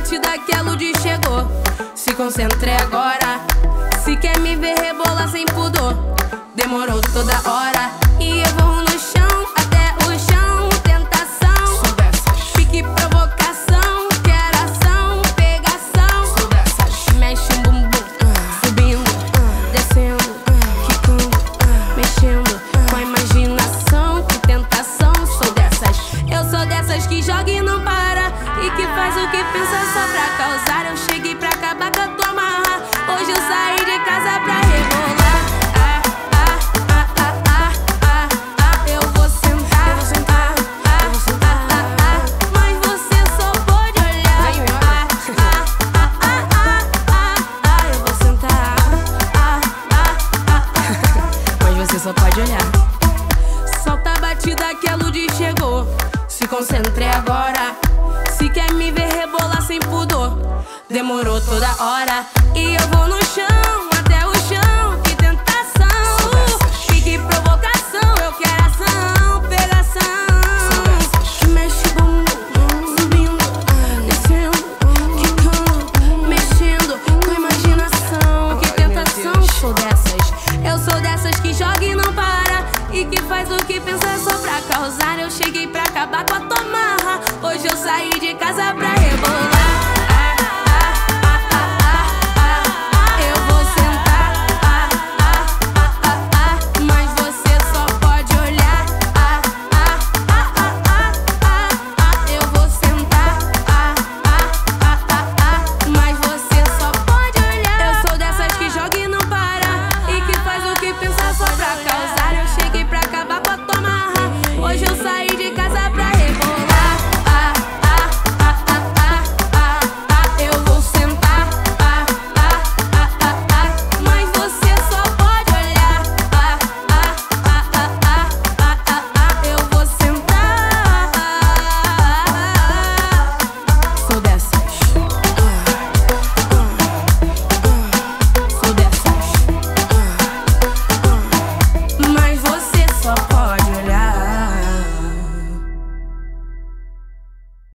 batida que a Lud chegou. Se concentre agora. Se quer me ver rebolar sem pudor, demorou toda hora. Joga e não para e que faz o que pensa só pra causar. Eu cheguei pra acabar com a tua marra. Hoje eu saí de casa pra rebolar. Ah, ah, ah, ah, ah, ah, ah, eu vou sentar. Eu vou sentar, Ah, eu vou sentar. ah, ah, ah, mas você só pode olhar. Ah, ah, ah, ah, ah, ah, ah, eu vou sentar. Ah, ah, ah, ah. Mas você só pode olhar. Concentre agora. Se quer me ver rebolar sem pudor, demorou toda hora. E eu vou no chão, causar. Eu cheguei pra acabar com a tua marra. Hoje eu saí de casa pra